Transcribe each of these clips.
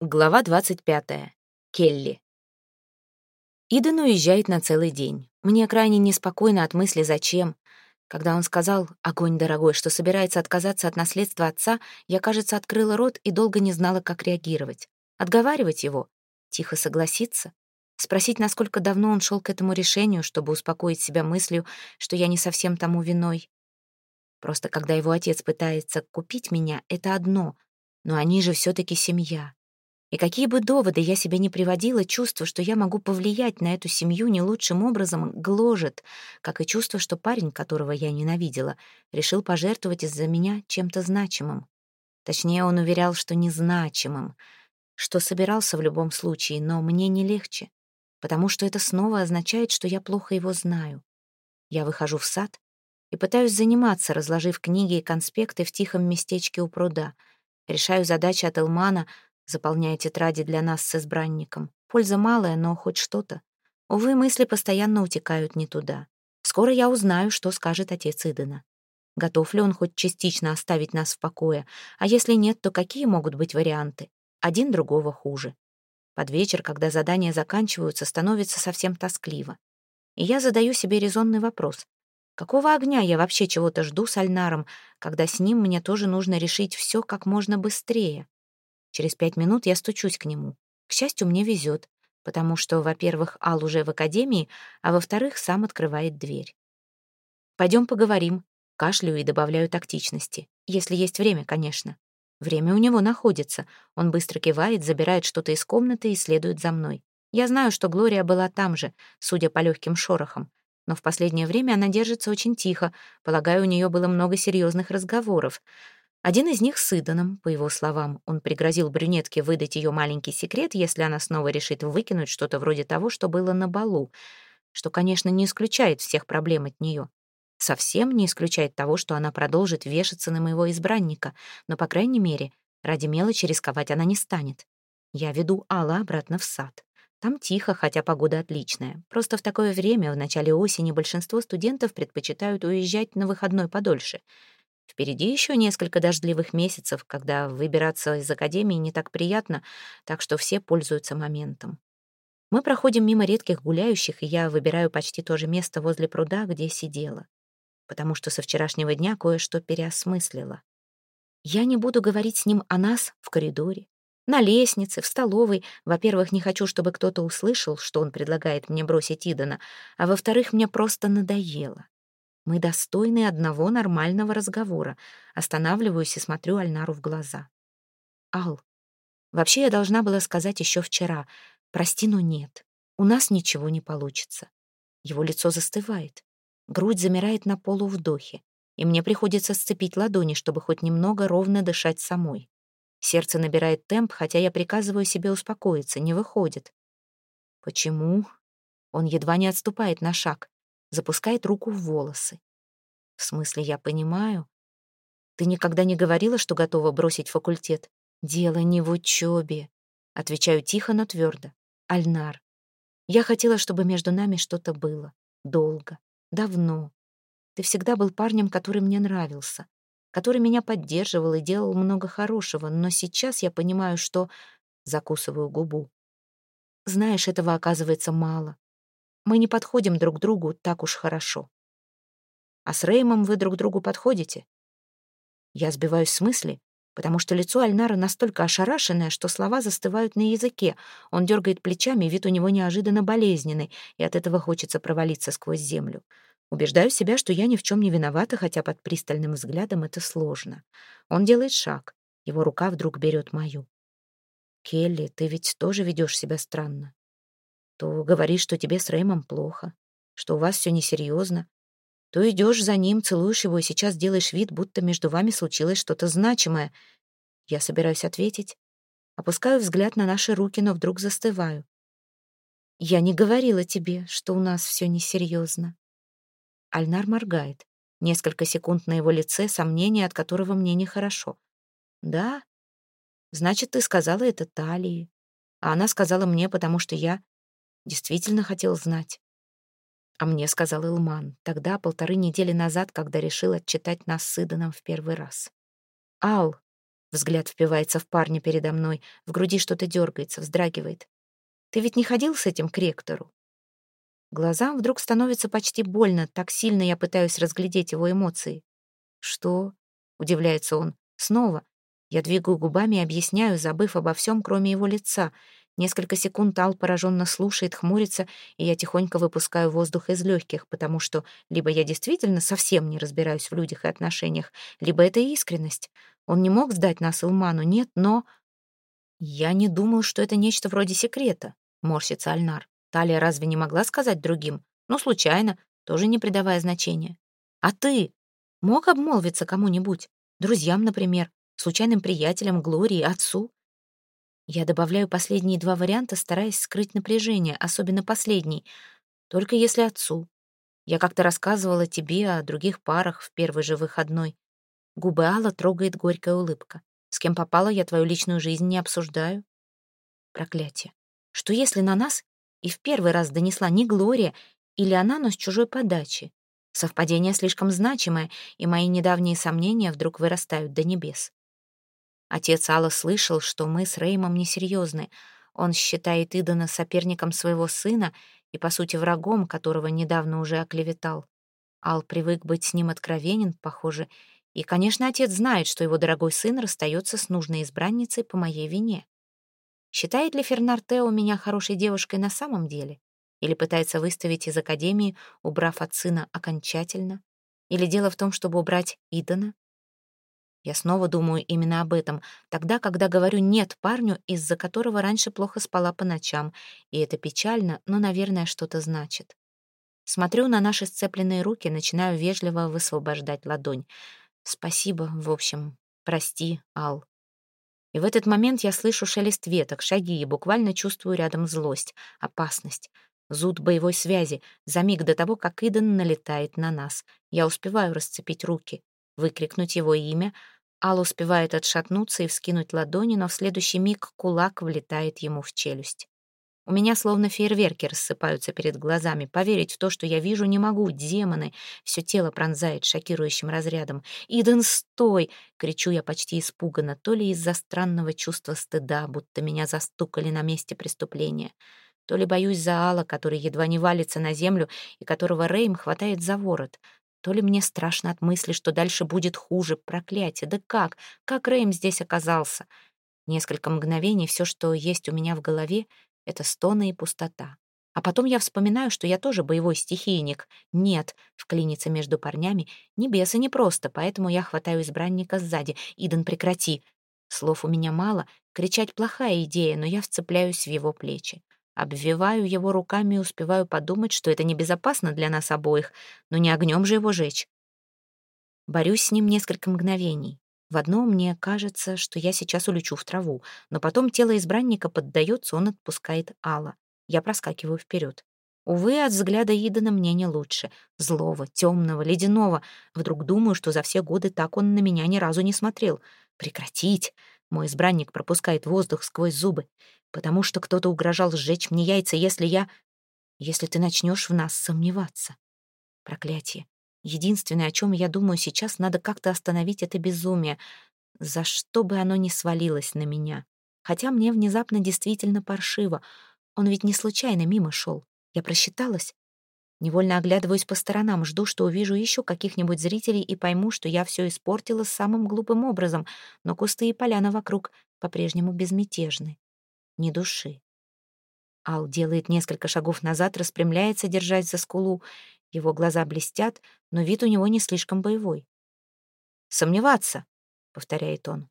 Глава 25. Келли. Иден уезжает на целый день. Мне крайне неспокойно от мысли «зачем?». Когда он сказал, огонь дорогой, что собирается отказаться от наследства отца, я, кажется, открыла рот и долго не знала, как реагировать. Отговаривать его? Тихо согласиться? Спросить, насколько давно он шел к этому решению, чтобы успокоить себя мыслью, что я не совсем тому виной? Просто когда его отец пытается купить меня, это одно, но они же все таки семья. И какие бы доводы я себе не приводила, чувство, что я могу повлиять на эту семью не лучшим образом, гложет, как и чувство, что парень, которого я ненавидела, решил пожертвовать из-за меня чем-то значимым. Точнее, он уверял, что незначимым, что собирался в любом случае, но мне не легче, потому что это снова означает, что я плохо его знаю. Я выхожу в сад и пытаюсь заниматься, разложив книги и конспекты в тихом местечке у пруда. Решаю задачи от Элмана — заполняя тетради для нас с избранником. Польза малая, но хоть что-то. Увы, мысли постоянно утекают не туда. Скоро я узнаю, что скажет отец Идена. Готов ли он хоть частично оставить нас в покое, а если нет, то какие могут быть варианты? Один другого хуже. Под вечер, когда задания заканчиваются, становится совсем тоскливо. И я задаю себе резонный вопрос. Какого огня я вообще чего-то жду с Альнаром, когда с ним мне тоже нужно решить все как можно быстрее? Через пять минут я стучусь к нему. К счастью, мне везет, потому что, во-первых, Ал уже в академии, а во-вторых, сам открывает дверь. Пойдем поговорим. Кашляю и добавляю тактичности. Если есть время, конечно. Время у него находится. Он быстро кивает, забирает что-то из комнаты и следует за мной. Я знаю, что Глория была там же, судя по легким шорохам. Но в последнее время она держится очень тихо. Полагаю, у нее было много серьезных разговоров. Один из них с Иданом, по его словам. Он пригрозил брюнетке выдать ее маленький секрет, если она снова решит выкинуть что-то вроде того, что было на балу, что, конечно, не исключает всех проблем от нее. Совсем не исключает того, что она продолжит вешаться на моего избранника, но, по крайней мере, ради мелочи рисковать она не станет. Я веду Алла обратно в сад. Там тихо, хотя погода отличная. Просто в такое время, в начале осени, большинство студентов предпочитают уезжать на выходной подольше — Впереди еще несколько дождливых месяцев, когда выбираться из академии не так приятно, так что все пользуются моментом. Мы проходим мимо редких гуляющих, и я выбираю почти то же место возле пруда, где сидела, потому что со вчерашнего дня кое-что переосмыслила. Я не буду говорить с ним о нас в коридоре, на лестнице, в столовой. Во-первых, не хочу, чтобы кто-то услышал, что он предлагает мне бросить Идана, а во-вторых, мне просто надоело. Мы достойны одного нормального разговора. Останавливаюсь и смотрю Альнару в глаза. Ал, вообще я должна была сказать еще вчера. Прости, но нет. У нас ничего не получится. Его лицо застывает. Грудь замирает на полувдохе, и мне приходится сцепить ладони, чтобы хоть немного ровно дышать самой. Сердце набирает темп, хотя я приказываю себе успокоиться, не выходит. Почему? Он едва не отступает на шаг запускает руку в волосы. В смысле, я понимаю. Ты никогда не говорила, что готова бросить факультет? Дело не в учебе. Отвечаю тихо, но твердо. Альнар, я хотела, чтобы между нами что-то было. Долго. Давно. Ты всегда был парнем, который мне нравился, который меня поддерживал и делал много хорошего, но сейчас я понимаю, что... Закусываю губу. Знаешь, этого оказывается мало. Мы не подходим друг другу так уж хорошо. А с Реймом вы друг другу подходите? Я сбиваюсь с мысли, потому что лицо Альнара настолько ошарашенное, что слова застывают на языке. Он дергает плечами, вид у него неожиданно болезненный, и от этого хочется провалиться сквозь землю. Убеждаю себя, что я ни в чем не виновата, хотя под пристальным взглядом это сложно. Он делает шаг. Его рука вдруг берет мою. «Келли, ты ведь тоже ведешь себя странно то говоришь, что тебе с Рэймом плохо, что у вас все несерьезно, то идешь за ним, целуешь его и сейчас делаешь вид, будто между вами случилось что-то значимое. Я собираюсь ответить, опускаю взгляд на наши руки, но вдруг застываю. Я не говорила тебе, что у нас все несерьезно. Альнар моргает. Несколько секунд на его лице, сомнение, от которого мне нехорошо. Да? Значит, ты сказала это Талии. А она сказала мне, потому что я Действительно хотел знать. А мне сказал Илман, тогда, полторы недели назад, когда решил отчитать нас с Иданом в первый раз. «Ал, Взгляд впивается в парня передо мной, в груди что-то дергается, вздрагивает. «Ты ведь не ходил с этим к ректору?» Глазам вдруг становится почти больно, так сильно я пытаюсь разглядеть его эмоции. «Что?» — удивляется он. «Снова?» Я двигаю губами и объясняю, забыв обо всем, кроме его лица. Несколько секунд Ал пораженно слушает, хмурится, и я тихонько выпускаю воздух из легких, потому что либо я действительно совсем не разбираюсь в людях и отношениях, либо это искренность. Он не мог сдать нас Илману, нет, но... Я не думаю, что это нечто вроде секрета, морщится Альнар. Талия разве не могла сказать другим? Ну, случайно, тоже не придавая значения. А ты мог обмолвиться кому-нибудь? Друзьям, например, случайным приятелям, Глории, отцу? Я добавляю последние два варианта, стараясь скрыть напряжение, особенно последний. Только если отцу. Я как-то рассказывала тебе о других парах в первый же выходной. Губы Алла трогает горькая улыбка. С кем попало, я твою личную жизнь не обсуждаю. Проклятие. Что если на нас и в первый раз донесла не Глория, или она, но с чужой подачи. Совпадение слишком значимое, и мои недавние сомнения вдруг вырастают до небес. Отец Алла слышал, что мы с Реймом несерьезны. Он считает Идона соперником своего сына и, по сути, врагом, которого недавно уже оклеветал. Ал привык быть с ним откровенен, похоже, и, конечно, отец знает, что его дорогой сын расстается с нужной избранницей по моей вине. Считает ли Фернар Тео меня хорошей девушкой на самом деле? Или пытается выставить из Академии, убрав от сына окончательно? Или дело в том, чтобы убрать Идона? Я снова думаю именно об этом, тогда, когда говорю «нет» парню, из-за которого раньше плохо спала по ночам, и это печально, но, наверное, что-то значит. Смотрю на наши сцепленные руки, начинаю вежливо высвобождать ладонь. Спасибо, в общем, прости, Ал. И в этот момент я слышу шелест веток, шаги и буквально чувствую рядом злость, опасность, зуд боевой связи, за миг до того, как Иден налетает на нас. Я успеваю расцепить руки, выкрикнуть его имя. Ал успевает отшатнуться и вскинуть ладони, но в следующий миг кулак влетает ему в челюсть. У меня словно фейерверки рассыпаются перед глазами. Поверить в то, что я вижу, не могу. Демоны. Все тело пронзает шокирующим разрядом. «Иден, стой!» — кричу я почти испуганно, то ли из-за странного чувства стыда, будто меня застукали на месте преступления, то ли боюсь за Алла, который едва не валится на землю и которого Рейм хватает за ворот, то ли мне страшно от мысли, что дальше будет хуже. Проклятие! Да как? Как Рейм здесь оказался? Несколько мгновений все, что есть у меня в голове — это стоны и пустота. А потом я вспоминаю, что я тоже боевой стихийник. Нет, вклиниться между парнями небеса не просто, поэтому я хватаю избранника сзади. Иден, прекрати. Слов у меня мало, кричать плохая идея, но я вцепляюсь в его плечи. Обвиваю его руками и успеваю подумать, что это небезопасно для нас обоих, но не огнем же его жечь. Борюсь с ним несколько мгновений. В одно мне кажется, что я сейчас улечу в траву, но потом тело избранника поддается, он отпускает Алла. Я проскакиваю вперед. Увы, от взгляда Идана мне не лучше. Злого, темного, ледяного. Вдруг думаю, что за все годы так он на меня ни разу не смотрел. Прекратить! Мой избранник пропускает воздух сквозь зубы, потому что кто-то угрожал сжечь мне яйца, если я... Если ты начнешь в нас сомневаться. Проклятие. Единственное, о чем я думаю сейчас, надо как-то остановить это безумие, за что бы оно ни свалилось на меня. Хотя мне внезапно действительно паршиво. Он ведь не случайно мимо шел. Я просчиталась. Невольно оглядываюсь по сторонам, жду, что увижу еще каких-нибудь зрителей и пойму, что я все испортила самым глупым образом, но кусты и поляна вокруг по-прежнему безмятежны. Ни души. Ал делает несколько шагов назад, распрямляется, держась за скулу. Его глаза блестят, но вид у него не слишком боевой. «Сомневаться», — повторяет он.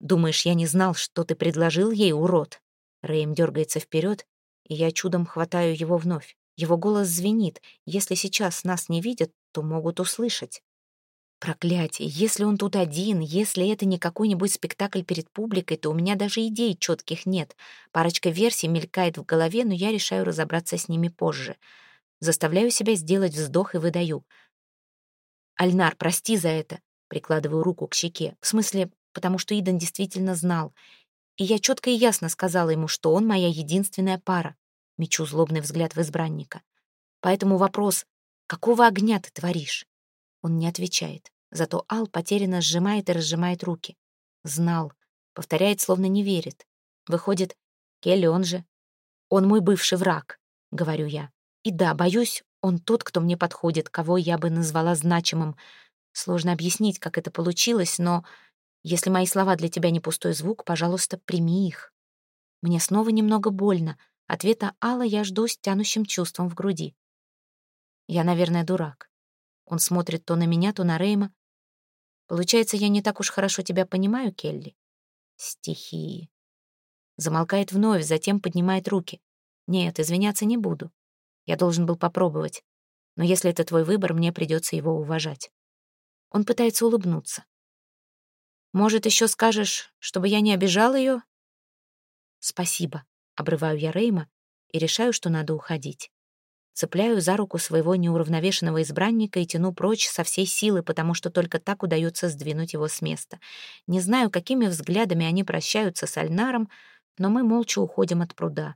«Думаешь, я не знал, что ты предложил ей, урод?» Рэйм дергается вперед, и я чудом хватаю его вновь. Его голос звенит. Если сейчас нас не видят, то могут услышать. Проклятие, если он тут один, если это не какой-нибудь спектакль перед публикой, то у меня даже идей четких нет. Парочка версий мелькает в голове, но я решаю разобраться с ними позже. Заставляю себя сделать вздох и выдаю. «Альнар, прости за это!» Прикладываю руку к щеке. В смысле, потому что Идан действительно знал. И я четко и ясно сказала ему, что он моя единственная пара. Мечу злобный взгляд в избранника. Поэтому вопрос «Какого огня ты творишь?» Он не отвечает. Зато Ал потерянно сжимает и разжимает руки. Знал. Повторяет, словно не верит. Выходит, Келли он же. Он мой бывший враг, говорю я. И да, боюсь, он тот, кто мне подходит, кого я бы назвала значимым. Сложно объяснить, как это получилось, но если мои слова для тебя не пустой звук, пожалуйста, прими их. Мне снова немного больно. Ответа Алла я жду с тянущим чувством в груди. Я, наверное, дурак. Он смотрит то на меня, то на Рейма. Получается, я не так уж хорошо тебя понимаю, Келли? Стихии. Замолкает вновь, затем поднимает руки. Нет, извиняться не буду. Я должен был попробовать. Но если это твой выбор, мне придется его уважать. Он пытается улыбнуться. Может, еще скажешь, чтобы я не обижал ее? Спасибо. Обрываю я Рейма и решаю, что надо уходить. Цепляю за руку своего неуравновешенного избранника и тяну прочь со всей силы, потому что только так удается сдвинуть его с места. Не знаю, какими взглядами они прощаются с Альнаром, но мы молча уходим от пруда.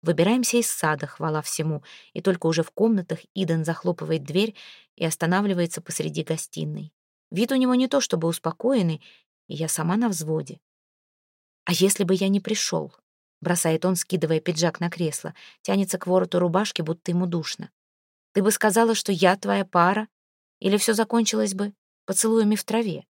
Выбираемся из сада, хвала всему, и только уже в комнатах Иден захлопывает дверь и останавливается посреди гостиной. Вид у него не то чтобы успокоенный, и я сама на взводе. «А если бы я не пришел?» Бросает он, скидывая пиджак на кресло, тянется к вороту рубашки, будто ему душно. Ты бы сказала, что я твоя пара? Или все закончилось бы поцелуями в траве?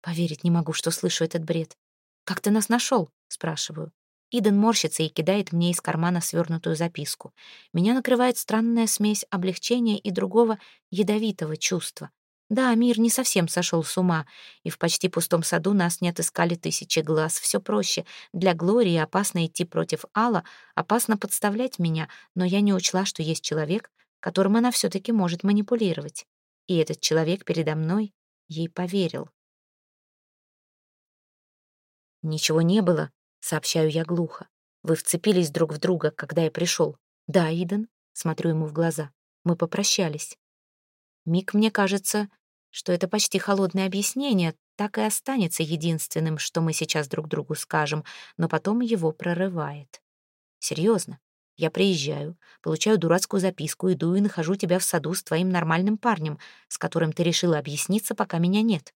Поверить не могу, что слышу этот бред. «Как ты нас нашел?» — спрашиваю. Иден морщится и кидает мне из кармана свернутую записку. Меня накрывает странная смесь облегчения и другого ядовитого чувства. Да, мир не совсем сошел с ума, и в почти пустом саду нас не отыскали тысячи глаз. Все проще. Для Глории опасно идти против Алла, опасно подставлять меня, но я не учла, что есть человек, которым она все-таки может манипулировать. И этот человек передо мной ей поверил. «Ничего не было», — сообщаю я глухо. «Вы вцепились друг в друга, когда я пришел». «Да, Иден», — смотрю ему в глаза. «Мы попрощались». Миг мне кажется, что это почти холодное объяснение, так и останется единственным, что мы сейчас друг другу скажем, но потом его прорывает. Серьезно, я приезжаю, получаю дурацкую записку, иду и нахожу тебя в саду с твоим нормальным парнем, с которым ты решила объясниться, пока меня нет.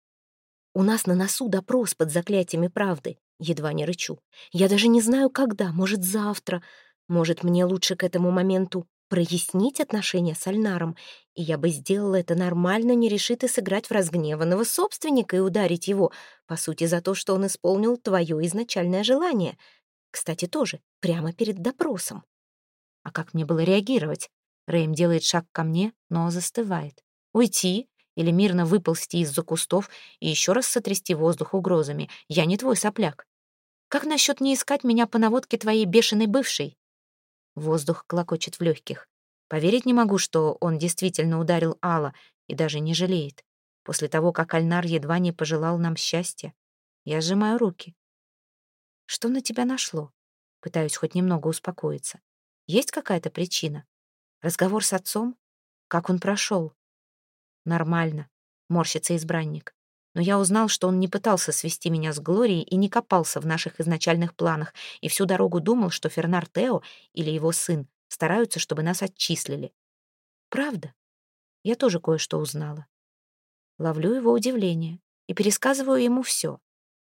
У нас на носу допрос под заклятиями правды. Едва не рычу. Я даже не знаю, когда, может, завтра. Может, мне лучше к этому моменту прояснить отношения с Альнаром, и я бы сделала это нормально, не решит и сыграть в разгневанного собственника и ударить его, по сути, за то, что он исполнил твое изначальное желание. Кстати, тоже, прямо перед допросом. А как мне было реагировать? Рэйм делает шаг ко мне, но застывает. Уйти или мирно выползти из-за кустов и еще раз сотрясти воздух угрозами. Я не твой сопляк. Как насчет не искать меня по наводке твоей бешеной бывшей? Воздух клокочет в легких. Поверить не могу, что он действительно ударил Алла и даже не жалеет. После того, как Альнар едва не пожелал нам счастья, я сжимаю руки. Что на тебя нашло? Пытаюсь хоть немного успокоиться. Есть какая-то причина? Разговор с отцом? Как он прошел? Нормально, морщится избранник но я узнал, что он не пытался свести меня с Глорией и не копался в наших изначальных планах, и всю дорогу думал, что Фернар Тео или его сын стараются, чтобы нас отчислили. Правда? Я тоже кое-что узнала. Ловлю его удивление и пересказываю ему все.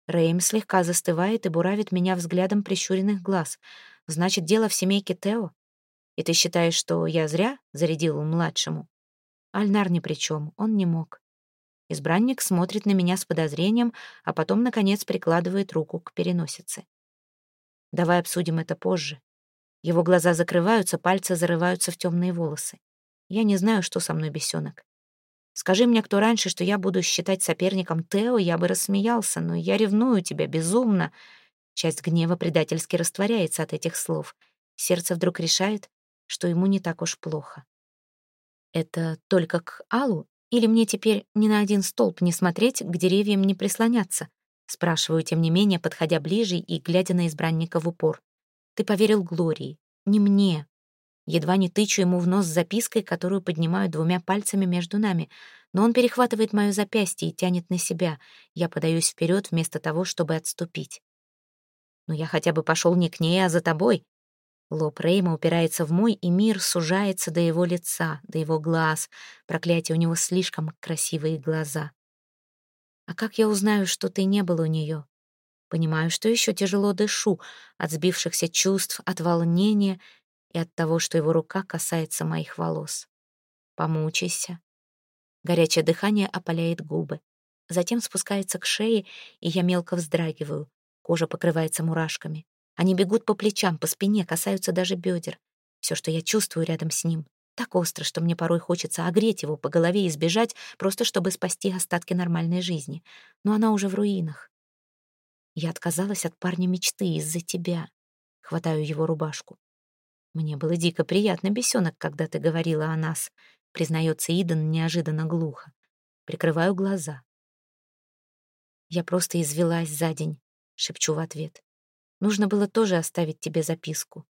Рейм слегка застывает и буравит меня взглядом прищуренных глаз. Значит, дело в семейке Тео? И ты считаешь, что я зря зарядил младшему? Альнар ни при чем, он не мог. Избранник смотрит на меня с подозрением, а потом, наконец, прикладывает руку к переносице. «Давай обсудим это позже». Его глаза закрываются, пальцы зарываются в темные волосы. Я не знаю, что со мной, бесенок. Скажи мне кто раньше, что я буду считать соперником Тео, я бы рассмеялся, но я ревную тебя безумно. Часть гнева предательски растворяется от этих слов. Сердце вдруг решает, что ему не так уж плохо. Это только к Аллу или мне теперь ни на один столб не смотреть, к деревьям не прислоняться? Спрашиваю, тем не менее, подходя ближе и глядя на избранника в упор. Ты поверил Глории, не мне. Едва не тычу ему в нос запиской, которую поднимаю двумя пальцами между нами, но он перехватывает мое запястье и тянет на себя. Я подаюсь вперед вместо того, чтобы отступить. Но я хотя бы пошел не к ней, а за тобой. Лоб Рейма упирается в мой, и мир сужается до его лица, до его глаз. Проклятие, у него слишком красивые глаза. «А как я узнаю, что ты не был у нее?» Понимаю, что еще тяжело дышу от сбившихся чувств, от волнения и от того, что его рука касается моих волос. Помучайся. Горячее дыхание опаляет губы. Затем спускается к шее, и я мелко вздрагиваю. Кожа покрывается мурашками. Они бегут по плечам, по спине, касаются даже бедер. Все, что я чувствую рядом с ним, так остро, что мне порой хочется огреть его по голове и сбежать, просто чтобы спасти остатки нормальной жизни. Но она уже в руинах. Я отказалась от парня мечты из-за тебя. Хватаю его рубашку. Мне было дико приятно, бесенок, когда ты говорила о нас. Признается Идан неожиданно глухо. Прикрываю глаза. Я просто извелась за день, шепчу в ответ. Нужно было тоже оставить тебе записку.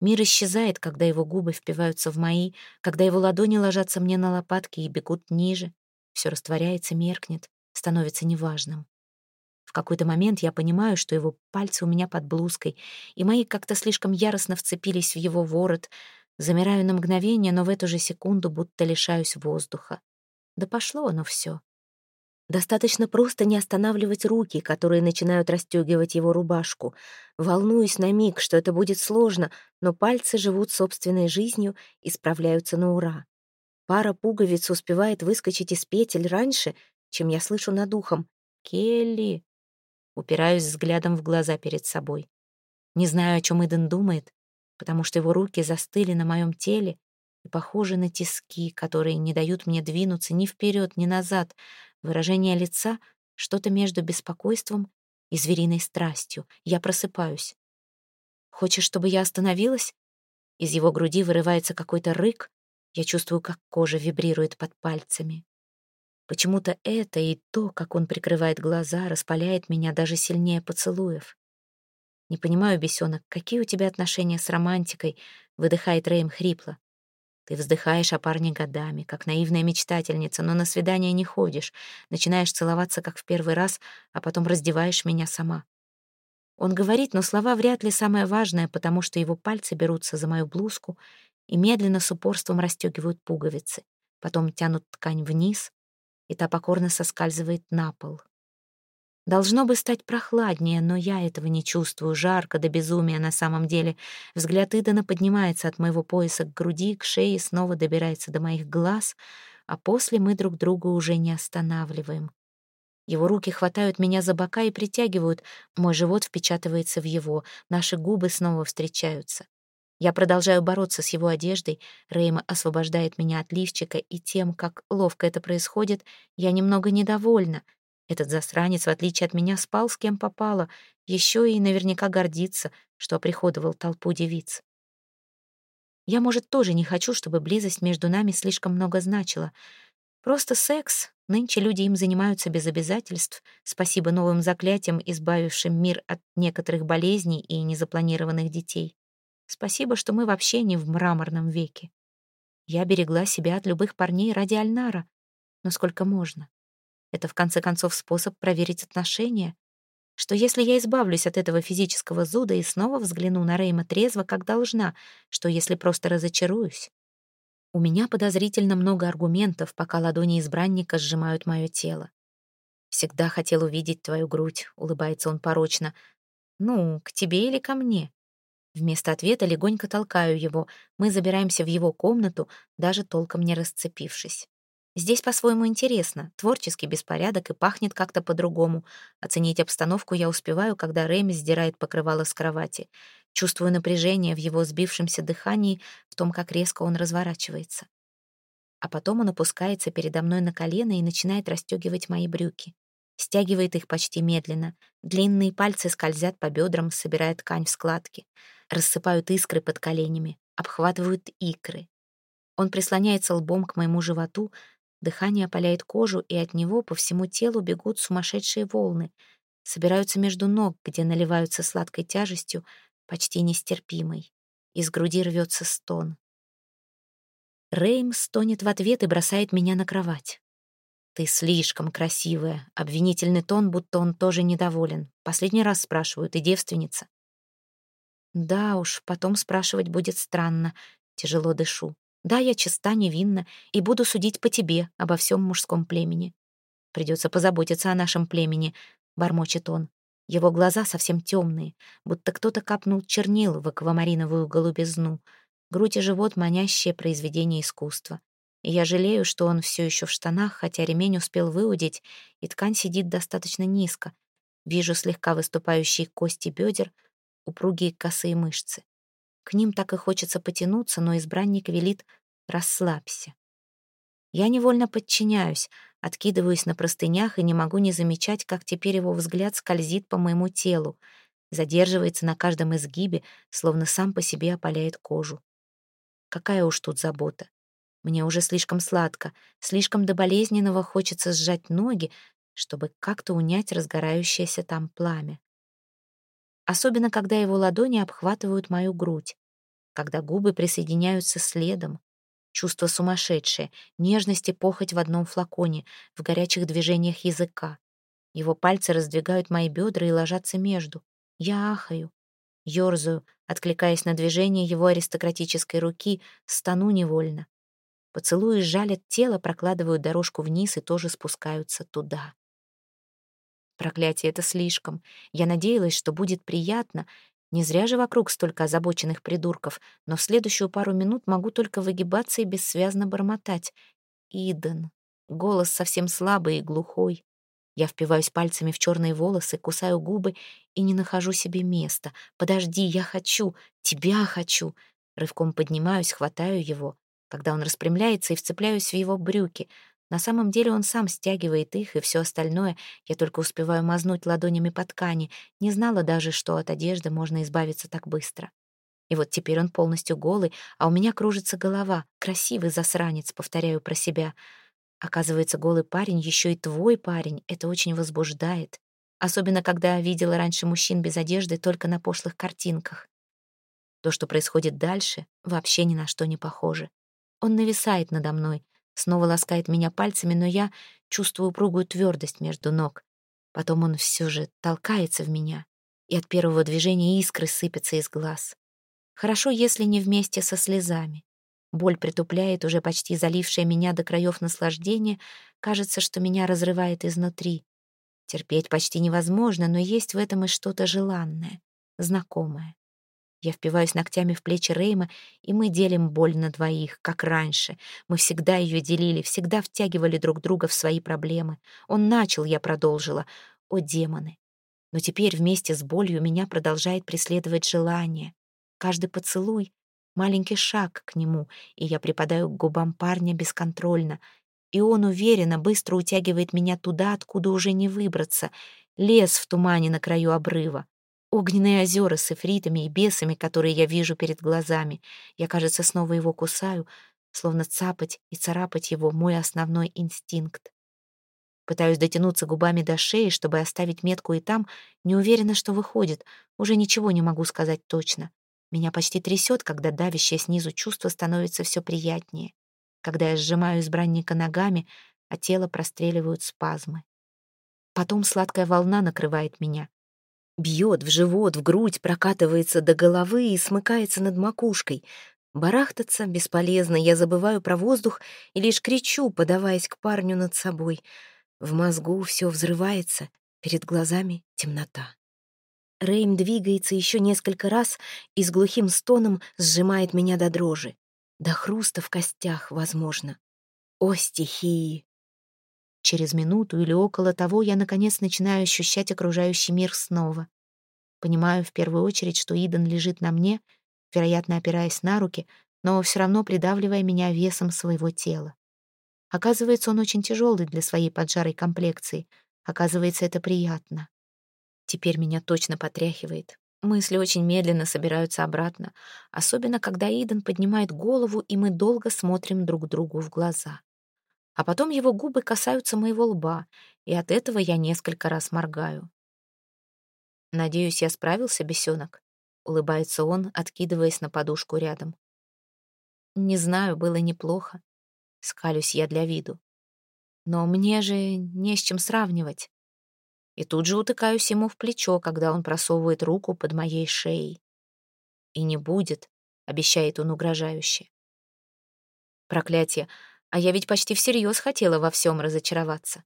Мир исчезает, когда его губы впиваются в мои, когда его ладони ложатся мне на лопатки и бегут ниже. Все растворяется, меркнет, становится неважным. В какой-то момент я понимаю, что его пальцы у меня под блузкой, и мои как-то слишком яростно вцепились в его ворот. Замираю на мгновение, но в эту же секунду будто лишаюсь воздуха. Да пошло оно все. Достаточно просто не останавливать руки, которые начинают расстегивать его рубашку. Волнуюсь на миг, что это будет сложно, но пальцы живут собственной жизнью и справляются на ура. Пара пуговиц успевает выскочить из петель раньше, чем я слышу над ухом. «Келли!» Упираюсь взглядом в глаза перед собой. Не знаю, о чем Иден думает, потому что его руки застыли на моем теле и похожи на тиски, которые не дают мне двинуться ни вперед, ни назад, Выражение лица — что-то между беспокойством и звериной страстью. Я просыпаюсь. «Хочешь, чтобы я остановилась?» Из его груди вырывается какой-то рык. Я чувствую, как кожа вибрирует под пальцами. Почему-то это и то, как он прикрывает глаза, распаляет меня даже сильнее поцелуев. «Не понимаю, бесенок, какие у тебя отношения с романтикой?» — выдыхает Рэйм хрипло. Ты вздыхаешь о парне годами, как наивная мечтательница, но на свидание не ходишь, начинаешь целоваться, как в первый раз, а потом раздеваешь меня сама. Он говорит, но слова вряд ли самое важное, потому что его пальцы берутся за мою блузку и медленно с упорством расстегивают пуговицы, потом тянут ткань вниз, и та покорно соскальзывает на пол. Должно бы стать прохладнее, но я этого не чувствую. Жарко до безумия на самом деле. Взгляд Идана поднимается от моего пояса к груди, к шее, снова добирается до моих глаз, а после мы друг друга уже не останавливаем. Его руки хватают меня за бока и притягивают. Мой живот впечатывается в его. Наши губы снова встречаются. Я продолжаю бороться с его одеждой. Рейма освобождает меня от лифчика, и тем, как ловко это происходит, я немного недовольна. Этот засранец, в отличие от меня, спал с кем попало, еще и наверняка гордится, что оприходовал толпу девиц. Я, может, тоже не хочу, чтобы близость между нами слишком много значила. Просто секс. Нынче люди им занимаются без обязательств, спасибо новым заклятиям, избавившим мир от некоторых болезней и незапланированных детей. Спасибо, что мы вообще не в мраморном веке. Я берегла себя от любых парней ради Альнара, но сколько можно. Это, в конце концов, способ проверить отношения. Что если я избавлюсь от этого физического зуда и снова взгляну на Рейма трезво, как должна? Что если просто разочаруюсь? У меня подозрительно много аргументов, пока ладони избранника сжимают мое тело. «Всегда хотел увидеть твою грудь», — улыбается он порочно. «Ну, к тебе или ко мне?» Вместо ответа легонько толкаю его. Мы забираемся в его комнату, даже толком не расцепившись. Здесь по-своему интересно, творческий беспорядок и пахнет как-то по-другому. Оценить обстановку я успеваю, когда Рэми сдирает покрывало с кровати. Чувствую напряжение в его сбившемся дыхании, в том, как резко он разворачивается. А потом он опускается передо мной на колено и начинает расстегивать мои брюки. Стягивает их почти медленно. Длинные пальцы скользят по бедрам, собирая ткань в складки. Рассыпают искры под коленями, обхватывают икры. Он прислоняется лбом к моему животу, Дыхание опаляет кожу, и от него по всему телу бегут сумасшедшие волны, собираются между ног, где наливаются сладкой тяжестью, почти нестерпимой. Из груди рвется стон. Рейм стонет в ответ и бросает меня на кровать. «Ты слишком красивая», — обвинительный тон, будто он тоже недоволен. Последний раз спрашиваю, ты девственница? Да уж, потом спрашивать будет странно. Тяжело дышу. Да, я чиста, невинна, и буду судить по тебе обо всем мужском племени. Придется позаботиться о нашем племени, бормочет он. Его глаза совсем темные, будто кто-то капнул чернил в аквамариновую голубизну. Грудь и живот — манящее произведение искусства. И я жалею, что он все еще в штанах, хотя ремень успел выудить, и ткань сидит достаточно низко. Вижу слегка выступающие кости бедер, упругие косые мышцы. К ним так и хочется потянуться, но избранник велит «расслабься». Я невольно подчиняюсь, откидываюсь на простынях и не могу не замечать, как теперь его взгляд скользит по моему телу, задерживается на каждом изгибе, словно сам по себе опаляет кожу. Какая уж тут забота. Мне уже слишком сладко, слишком до болезненного хочется сжать ноги, чтобы как-то унять разгорающееся там пламя. Особенно, когда его ладони обхватывают мою грудь, когда губы присоединяются следом, Чувство сумасшедшее, нежность и похоть в одном флаконе, в горячих движениях языка. Его пальцы раздвигают мои бедра и ложатся между. Я ахаю, ёрзаю, откликаясь на движение его аристократической руки, стану невольно. Поцелуи жалят тело, прокладывают дорожку вниз и тоже спускаются туда. Проклятие, это слишком. Я надеялась, что будет приятно, не зря же вокруг столько озабоченных придурков, но в следующую пару минут могу только выгибаться и бессвязно бормотать. Иден. Голос совсем слабый и глухой. Я впиваюсь пальцами в черные волосы, кусаю губы и не нахожу себе места. «Подожди, я хочу! Тебя хочу!» Рывком поднимаюсь, хватаю его, когда он распрямляется и вцепляюсь в его брюки — на самом деле он сам стягивает их, и все остальное я только успеваю мазнуть ладонями по ткани, не знала даже, что от одежды можно избавиться так быстро. И вот теперь он полностью голый, а у меня кружится голова. Красивый засранец, повторяю про себя. Оказывается, голый парень еще и твой парень. Это очень возбуждает. Особенно, когда видела раньше мужчин без одежды только на пошлых картинках. То, что происходит дальше, вообще ни на что не похоже. Он нависает надо мной, Снова ласкает меня пальцами, но я чувствую упругую твердость между ног. Потом он все же толкается в меня, и от первого движения искры сыпятся из глаз. Хорошо, если не вместе со слезами. Боль притупляет уже почти залившее меня до краев наслаждение. Кажется, что меня разрывает изнутри. Терпеть почти невозможно, но есть в этом и что-то желанное, знакомое. Я впиваюсь ногтями в плечи Рейма, и мы делим боль на двоих, как раньше. Мы всегда ее делили, всегда втягивали друг друга в свои проблемы. Он начал, я продолжила. О, демоны! Но теперь вместе с болью меня продолжает преследовать желание. Каждый поцелуй — маленький шаг к нему, и я припадаю к губам парня бесконтрольно. И он уверенно, быстро утягивает меня туда, откуда уже не выбраться. Лес в тумане на краю обрыва. Огненные озера с эфритами и бесами, которые я вижу перед глазами. Я, кажется, снова его кусаю, словно цапать и царапать его — мой основной инстинкт. Пытаюсь дотянуться губами до шеи, чтобы оставить метку и там, не уверена, что выходит. Уже ничего не могу сказать точно. Меня почти трясет, когда давящее снизу чувство становится все приятнее. Когда я сжимаю избранника ногами, а тело простреливают спазмы. Потом сладкая волна накрывает меня. Бьет в живот, в грудь, прокатывается до головы и смыкается над макушкой. Барахтаться бесполезно, я забываю про воздух и лишь кричу, подаваясь к парню над собой. В мозгу все взрывается, перед глазами темнота. Рейм двигается еще несколько раз и с глухим стоном сжимает меня до дрожи. До хруста в костях, возможно. О, стихии! Через минуту или около того я, наконец, начинаю ощущать окружающий мир снова. Понимаю в первую очередь, что Иден лежит на мне, вероятно, опираясь на руки, но все равно придавливая меня весом своего тела. Оказывается, он очень тяжелый для своей поджарой комплекции. Оказывается, это приятно. Теперь меня точно потряхивает. Мысли очень медленно собираются обратно, особенно когда Иден поднимает голову, и мы долго смотрим друг другу в глаза а потом его губы касаются моего лба, и от этого я несколько раз моргаю. «Надеюсь, я справился, бесенок?» — улыбается он, откидываясь на подушку рядом. «Не знаю, было неплохо. Скалюсь я для виду. Но мне же не с чем сравнивать. И тут же утыкаюсь ему в плечо, когда он просовывает руку под моей шеей. И не будет, обещает он угрожающе. Проклятие, а я ведь почти всерьез хотела во всем разочароваться.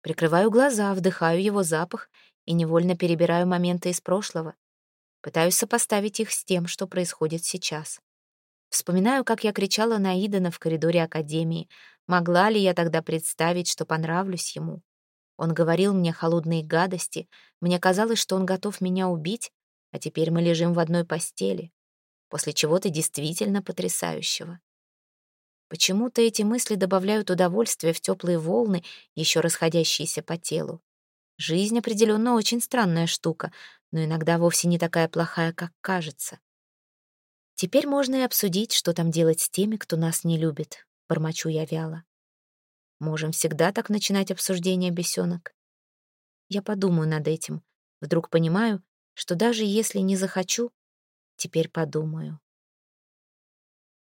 Прикрываю глаза, вдыхаю его запах и невольно перебираю моменты из прошлого. Пытаюсь сопоставить их с тем, что происходит сейчас. Вспоминаю, как я кричала на Идана в коридоре академии. Могла ли я тогда представить, что понравлюсь ему? Он говорил мне холодные гадости. Мне казалось, что он готов меня убить, а теперь мы лежим в одной постели. После чего-то действительно потрясающего. Почему-то эти мысли добавляют удовольствия в теплые волны, еще расходящиеся по телу. Жизнь определенно очень странная штука, но иногда вовсе не такая плохая, как кажется. Теперь можно и обсудить, что там делать с теми, кто нас не любит, бормочу я вяло. Можем всегда так начинать обсуждение, бесенок. Я подумаю над этим. Вдруг понимаю, что даже если не захочу, теперь подумаю.